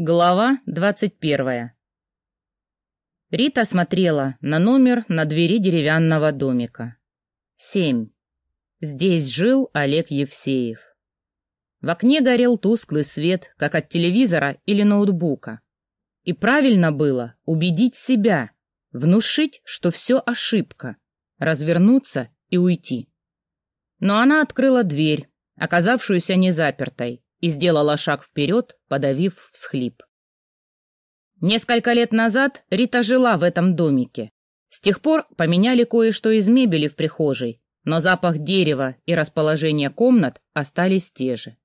Глава двадцать первая. Рита смотрела на номер на двери деревянного домика. Семь. Здесь жил Олег Евсеев. В окне горел тусклый свет, как от телевизора или ноутбука. И правильно было убедить себя, внушить, что все ошибка, развернуться и уйти. Но она открыла дверь, оказавшуюся незапертой, и сделала шаг вперед, подавив всхлип. Несколько лет назад Рита жила в этом домике. С тех пор поменяли кое-что из мебели в прихожей, но запах дерева и расположение комнат остались те же.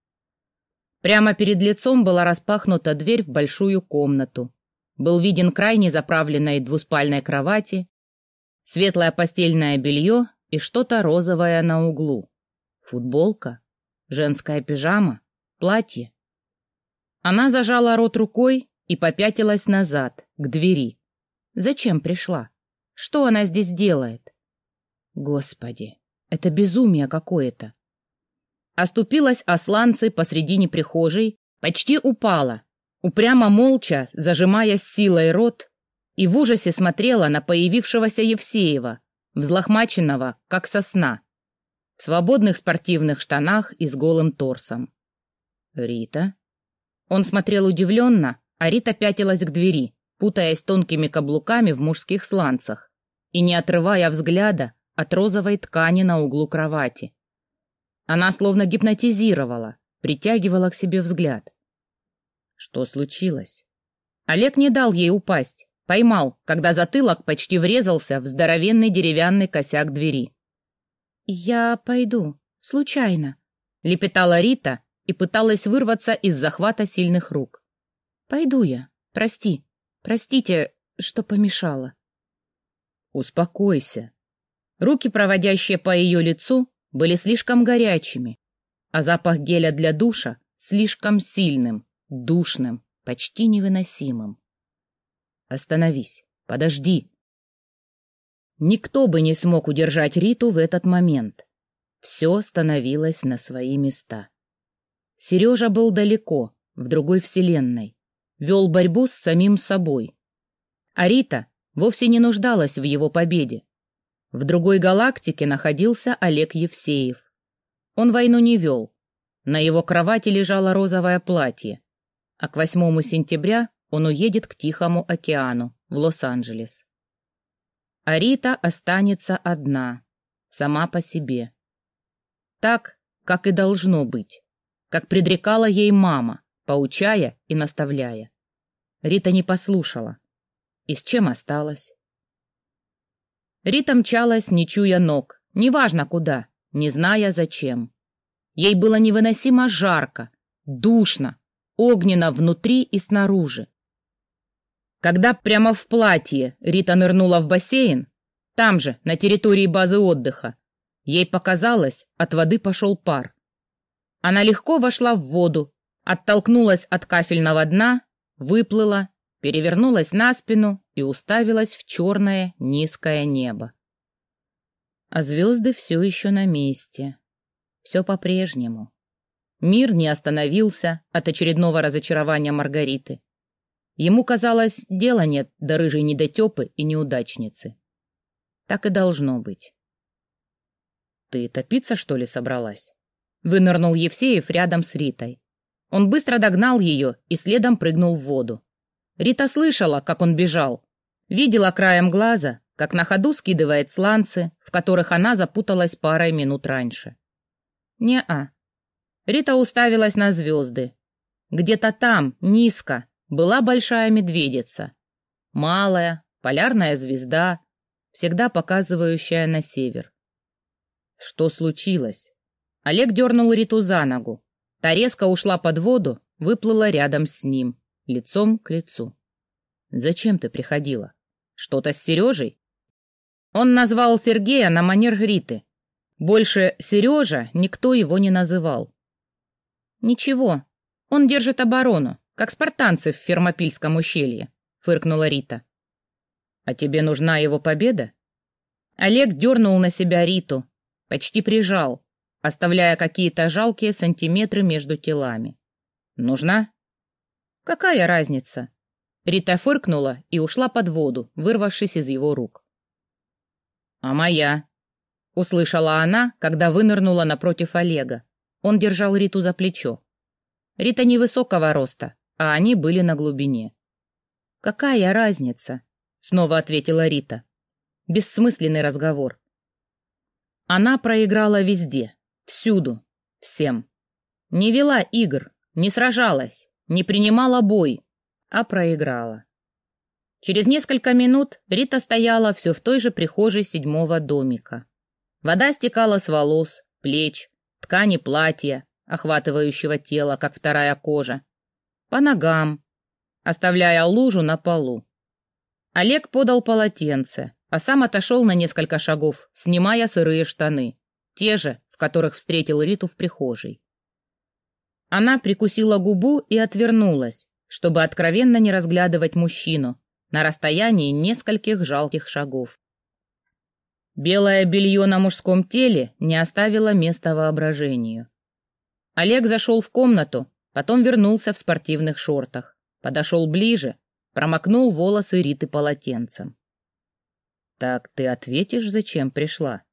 Прямо перед лицом была распахнута дверь в большую комнату. Был виден край незаправленной двуспальной кровати, светлое постельное белье и что-то розовое на углу. Футболка? Женская пижама? Платье. Она зажала рот рукой и попятилась назад, к двери. Зачем пришла? Что она здесь делает? Господи, это безумие какое-то. Оступилась о сланцы посредине прихожей, почти упала, упрямо молча, зажимая силой рот, и в ужасе смотрела на появившегося Евсеева, взлохмаченного, как сосна, в свободных спортивных штанах и с голым торсом. «Рита?» Он смотрел удивленно, а Рита пятилась к двери, путаясь тонкими каблуками в мужских сланцах и не отрывая взгляда от розовой ткани на углу кровати. Она словно гипнотизировала, притягивала к себе взгляд. Что случилось? Олег не дал ей упасть, поймал, когда затылок почти врезался в здоровенный деревянный косяк двери. «Я пойду, случайно», — лепетала Рита, и пыталась вырваться из захвата сильных рук. «Пойду я. Прости. Простите, что помешала». «Успокойся». Руки, проводящие по ее лицу, были слишком горячими, а запах геля для душа слишком сильным, душным, почти невыносимым. «Остановись. Подожди». Никто бы не смог удержать Риту в этот момент. Все становилось на свои места. Сережа был далеко, в другой вселенной, вел борьбу с самим собой. А Рита вовсе не нуждалась в его победе. В другой галактике находился Олег Евсеев. Он войну не вел. На его кровати лежало розовое платье, а к 8 сентября он уедет к Тихому океану, в Лос-Анджелес. А Рита останется одна, сама по себе. Так, как и должно быть как предрекала ей мама, поучая и наставляя. Рита не послушала. И с чем осталась? Рита мчалась, не чуя ног, неважно куда, не зная зачем. Ей было невыносимо жарко, душно, огненно внутри и снаружи. Когда прямо в платье Рита нырнула в бассейн, там же, на территории базы отдыха, ей показалось, от воды пошел пар. Она легко вошла в воду, оттолкнулась от кафельного дна, выплыла, перевернулась на спину и уставилась в черное низкое небо. А звезды все еще на месте. Все по-прежнему. Мир не остановился от очередного разочарования Маргариты. Ему казалось, дела нет до рыжей недотепы и неудачницы. Так и должно быть. Ты топиться, что ли, собралась? Вынырнул Евсеев рядом с Ритой. Он быстро догнал ее и следом прыгнул в воду. Рита слышала, как он бежал. Видела краем глаза, как на ходу скидывает сланцы, в которых она запуталась парой минут раньше. Не-а. Рита уставилась на звезды. Где-то там, низко, была большая медведица. Малая, полярная звезда, всегда показывающая на север. Что случилось? Олег дернул Риту за ногу. Та резко ушла под воду, выплыла рядом с ним, лицом к лицу. «Зачем ты приходила? Что-то с Сережей?» Он назвал Сергея на манер Риты. Больше Сережа никто его не называл. «Ничего, он держит оборону, как спартанцы в Фермопильском ущелье», — фыркнула Рита. «А тебе нужна его победа?» Олег дернул на себя Риту, почти прижал, оставляя какие-то жалкие сантиметры между телами. «Нужна?» Какая разница? Рита фыркнула и ушла под воду, вырвавшись из его рук. «А моя?» — услышала она, когда вынырнула напротив Олега. Он держал Риту за плечо. Рита невысокого роста, а они были на глубине. «Какая разница?» — снова ответила Рита. Бессмысленный разговор. Она проиграла везде, всюду, всем. Не вела игр, не сражалась, не принимала бой, а проиграла. Через несколько минут Рита стояла все в той же прихожей седьмого домика. Вода стекала с волос, плеч, ткани платья, охватывающего тело, как вторая кожа, по ногам, оставляя лужу на полу. Олег подал полотенце, а сам отошел на несколько шагов, снимая сырые штаны, те же, в которых встретил Риту в прихожей. Она прикусила губу и отвернулась, чтобы откровенно не разглядывать мужчину на расстоянии нескольких жалких шагов. Белое белье на мужском теле не оставило места воображению. Олег зашел в комнату, потом вернулся в спортивных шортах, подошел ближе, промокнул волосы Риты полотенцем. «Так ты ответишь, зачем пришла?»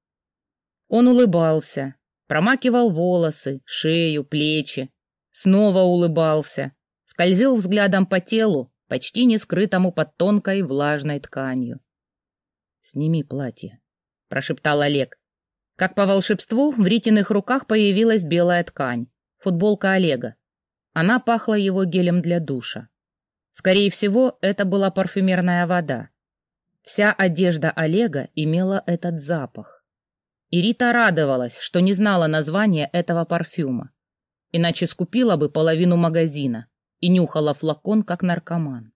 Он улыбался, промакивал волосы, шею, плечи, снова улыбался, скользил взглядом по телу, почти не скрытому под тонкой влажной тканью. «Сними платье», — прошептал Олег. Как по волшебству, в Ритиных руках появилась белая ткань, футболка Олега. Она пахла его гелем для душа. Скорее всего, это была парфюмерная вода. Вся одежда Олега имела этот запах. И Рита радовалась, что не знала названия этого парфюма. Иначе скупила бы половину магазина и нюхала флакон, как наркоман.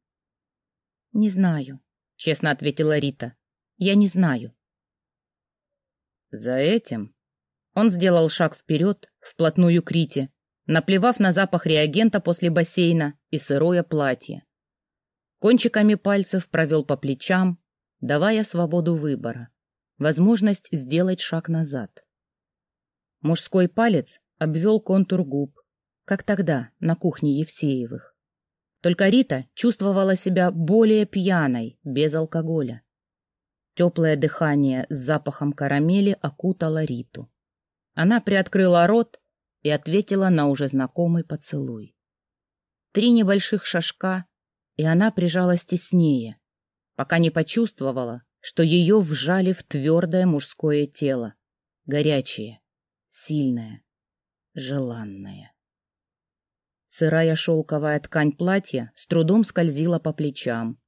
«Не знаю», — честно ответила Рита. «Я не знаю». «За этим...» Он сделал шаг вперед, вплотную к Рите, наплевав на запах реагента после бассейна и сырое платье. Кончиками пальцев провел по плечам, давая свободу выбора, возможность сделать шаг назад. Мужской палец обвел контур губ, как тогда на кухне Евсеевых. Только Рита чувствовала себя более пьяной, без алкоголя. Теплое дыхание с запахом карамели окутало Риту. Она приоткрыла рот и ответила на уже знакомый поцелуй. Три небольших шажка, и она прижалась теснее, пока не почувствовала, что ее вжали в твердое мужское тело, горячее, сильное, желанное. Сырая шелковая ткань платья с трудом скользила по плечам.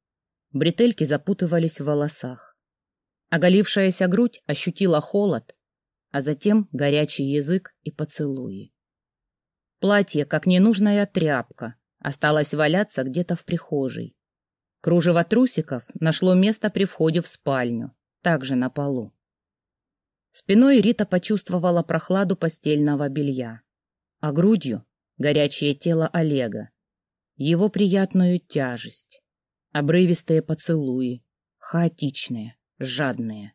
Бретельки запутывались в волосах. Оголившаяся грудь ощутила холод, а затем горячий язык и поцелуи. Платье, как ненужная тряпка, осталось валяться где-то в прихожей. Кружево трусиков нашло место при входе в спальню, также на полу. Спиной Рита почувствовала прохладу постельного белья, а грудью горячее тело Олега, его приятную тяжесть, обрывистые поцелуи, хаотичные, жадные.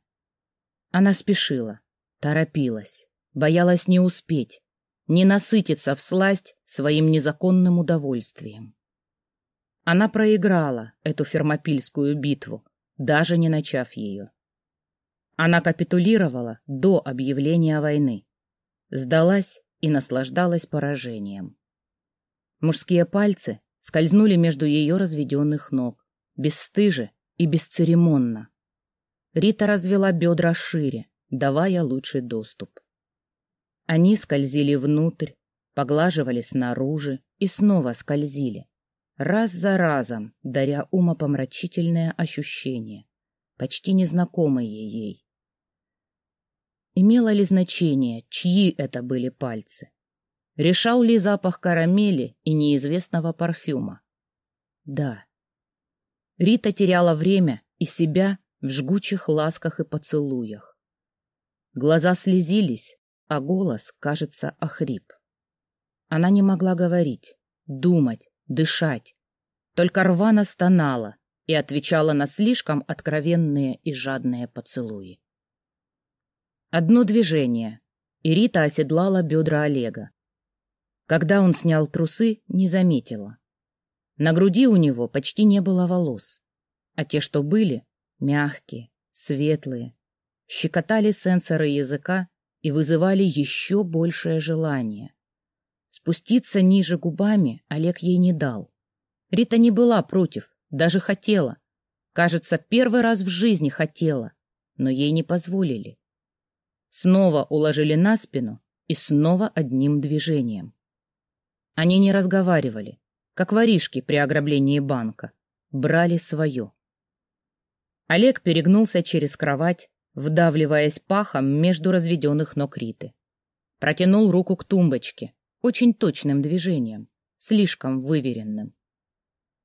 Она спешила, торопилась, боялась не успеть, не насытиться всласть своим незаконным удовольствием. Она проиграла эту фермопильскую битву, даже не начав ее. Она капитулировала до объявления войны, сдалась и наслаждалась поражением. Мужские пальцы скользнули между ее разведенных ног, бесстыже и бесцеремонно. Рита развела бедра шире, давая лучший доступ. Они скользили внутрь, поглаживали снаружи и снова скользили, раз за разом даря умопомрачительное ощущение, почти незнакомое ей. Имело ли значение, чьи это были пальцы? Решал ли запах карамели и неизвестного парфюма? Да. Рита теряла время и себя в жгучих ласках и поцелуях. Глаза слезились, а голос, кажется, охрип. Она не могла говорить, думать, дышать, только рвано стонала и отвечала на слишком откровенные и жадные поцелуи. Одно движение, и Рита оседлала бедра Олега. Когда он снял трусы, не заметила. На груди у него почти не было волос, а те, что были, мягкие, светлые, щекотали сенсоры языка и вызывали еще большее желание. Спуститься ниже губами Олег ей не дал. Рита не была против, даже хотела. Кажется, первый раз в жизни хотела, но ей не позволили. Снова уложили на спину и снова одним движением. Они не разговаривали, как воришки при ограблении банка, брали свое. Олег перегнулся через кровать, вдавливаясь пахом между разведенных ног Риты. Протянул руку к тумбочке, очень точным движением, слишком выверенным.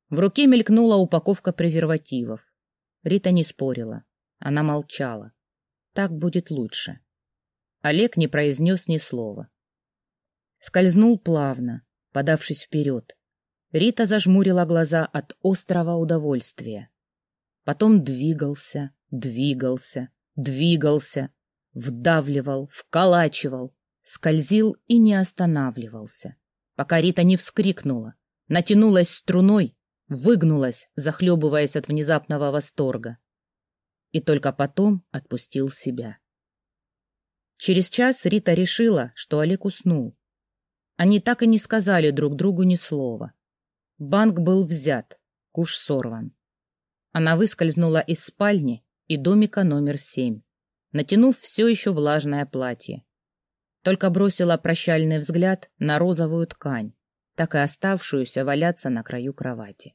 В руке мелькнула упаковка презервативов. Рита не спорила. Она молчала. Так будет лучше. Олег не произнес ни слова. Скользнул плавно, подавшись вперед. Рита зажмурила глаза от острого удовольствия. Потом двигался, двигался, двигался, вдавливал, вколачивал, скользил и не останавливался, пока Рита не вскрикнула, натянулась струной, выгнулась, захлебываясь от внезапного восторга. И только потом отпустил себя. Через час Рита решила, что Олег уснул. Они так и не сказали друг другу ни слова. Банк был взят, куш сорван. Она выскользнула из спальни и домика номер семь, натянув все еще влажное платье. Только бросила прощальный взгляд на розовую ткань, так и оставшуюся валяться на краю кровати.